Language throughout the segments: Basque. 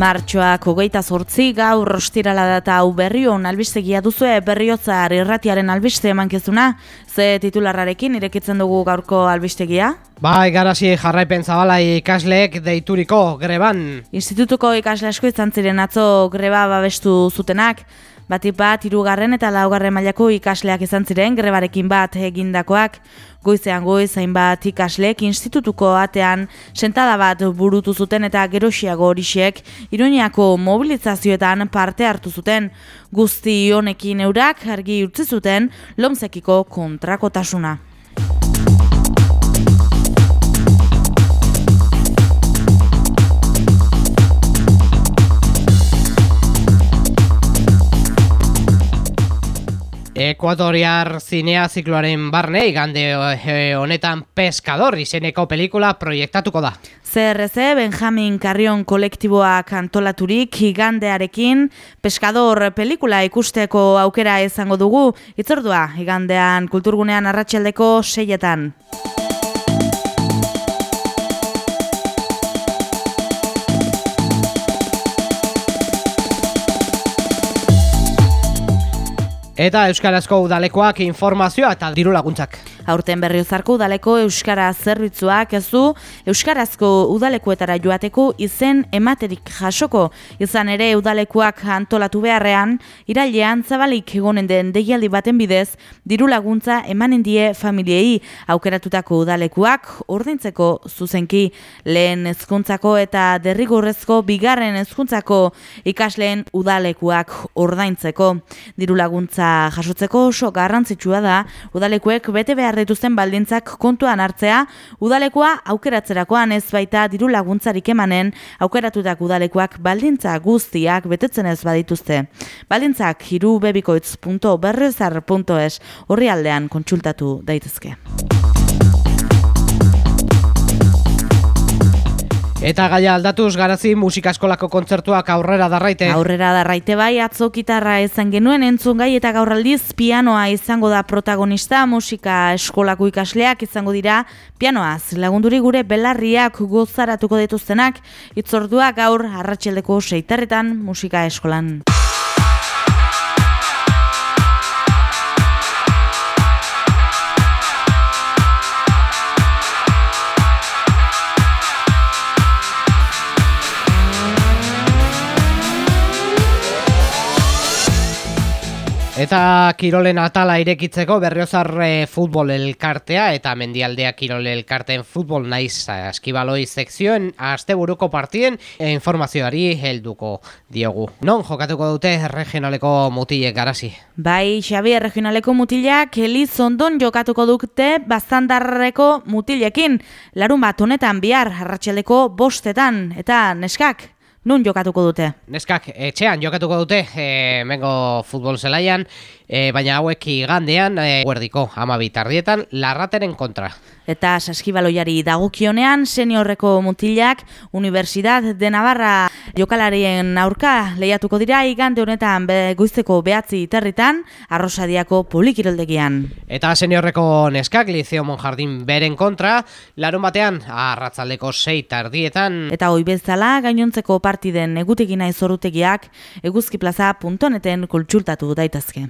Martxoak hogeita zortzi gaur ostirala data hau berrion albistegia duzue berriotzar irratiaren albiste emankezuna. Ze titularrarekin irekitzen dugu gaurko albistegia? Bai, garasi jarraipen zabala ikasleek deituriko greban. Institutuko ikasle asko izan ziren atzo greba babestu zutenak. Batik bat, irugarren eta laugarren mailako ikasleak izan ziren grebarekin bat egindakoak. Goizean goiz, hainbat ikaslek institutuko atean sentada bat burutu zuten eta gerosiago horixek ironiako mobilizazioetan parte hartu zuten. Guzti honekin eurak argi utzi zuten lomzekiko kontrakotasuna. Ekuatoriar zinea zikloaren barne, igande eh, honetan Pescador izeneko pelikula proiektatuko da. CRC Benjamin Carrion kolektiboak antolaturik igandearekin Pescador pelikula ikusteko aukera izango dugu, itzordua igandean kulturgunean arratsaldeko seietan. Eta Euskarazko udalekoak informazioa eta diru laguntzak. Aurten berriozarko udaleko Euskara zerbitzuak ez du Euskarazko udalekuetara joateko izen ematerik jasoko. Izan ere udalekuak antolatu beharrean, irailean zabalik egonen den deialdi baten bidez, diru laguntza emanen die familiei aukeratutako udalekuak ordintzeko zuzenki lehen ezkuntzako eta derrigorrezko bigarren ezkuntzako ikasleen udalekuak ordaintzeko. Diru laguntza jasotzeko oso garrantzitsua da udalekuek bete behar dituzten baldintzak kontuan hartzea, udalekoa aukeratzerakoan ez baita diru laguntzarik emanen aukeratutak udalekuak baldintza guztiak betetzen ez badituzte. Baldintzak hirubebikoitz.berrezar.es horri aldean kontsultatu daitezke. Eta gaia aldatuz garazi musikaskolako kontzertuak aurrera darraite. Aurrera darraite bai, atzo gitarra ezan genuen entzun gai eta gaur aldiz pianoa izango da protagonista, musika eskolako ikasleak izangodira pianoaz. Lagunduri gure belarriak gozaratuko dituztenak, itzordua gaur arratxeldeko seitarretan musika eskolan. Eta Kirolen atala irekitzeko berriozar futbol elkartea eta mendialdea Kirole elkarteen futbol naiz askibaloi sekzioen asteburuko partien informazioari helduko diogu. Non jokatuko dute regionaleko mutilek garazi? Bai, Xabi, regionaleko mutilak Eliz Ondon jokatuko dute bastandarreko mutilekin. Larun bat honetan bihar arratxeleko bostetan eta neskak nun jokatuko dute? Neskak, etxean jokatuko dute, e, mengo futbol zelaian, e, baina hauek igandean, e, guerdiko, ama bitardietan, larrateren kontra. Eta saskibaloiari dagokionean seniorreko mutilak Universidad de Navarra jokalarien aurka lehiatuko dira igande honetan be, goizteko behatzi territan arrosadiako polikiroldegian. Eta seniorreko neskak Liceo Monjardin beren kontra, larun batean arratzaldeko sei tardietan. Eta hoi bezala gainontzeko partiden egutegina izorutegiak eguzkiplaza.neten kultsurtatu daitazke.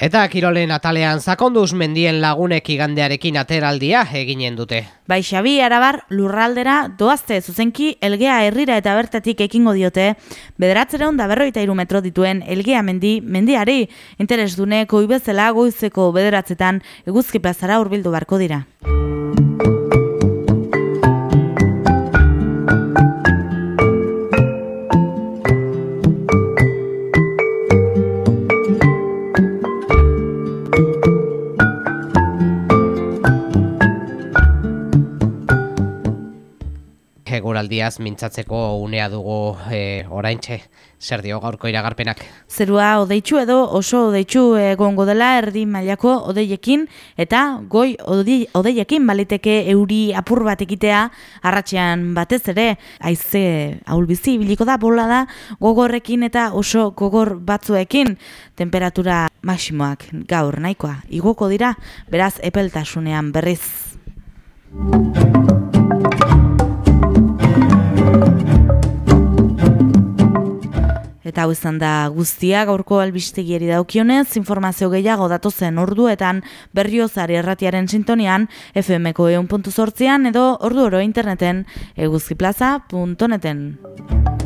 Eta kirolen atalean zakonduz mendien lagunek igandearekin ateraldia eginen dute. Bai Xabi, arabar, lurraldera doazte zuzenki elgea herrira eta bertatik ekingo diote, bederatzera honda berroita iru metro dituen elgea mendi, mendiari, interes dune koibezela goizeko bederatzetan eguzki plazara urbildu barko dira. Eguraldiaz mintzatzeko unea dugu e, oraintxe zer dio gaurko iragarpenak. Zerua odeitzu edo oso odeitzu egongo dela erdi mailako odeiekin eta goi odeiekin baliteke euri apur bat ekitea arratsean batez ere haize ahulbizi ibiliko da bola da gogorrekin eta oso gogor batzuekin temperatura maximoak gaur nahikoa igoko dira beraz epeltasunean berriz. Eta hau izan da guztia gaurko albistegieri daukionez, informazio gehiago datozen orduetan berriozari erratiaren sintonian, FMko eun puntu edo ordu oro interneten eguzkiplaza.neten.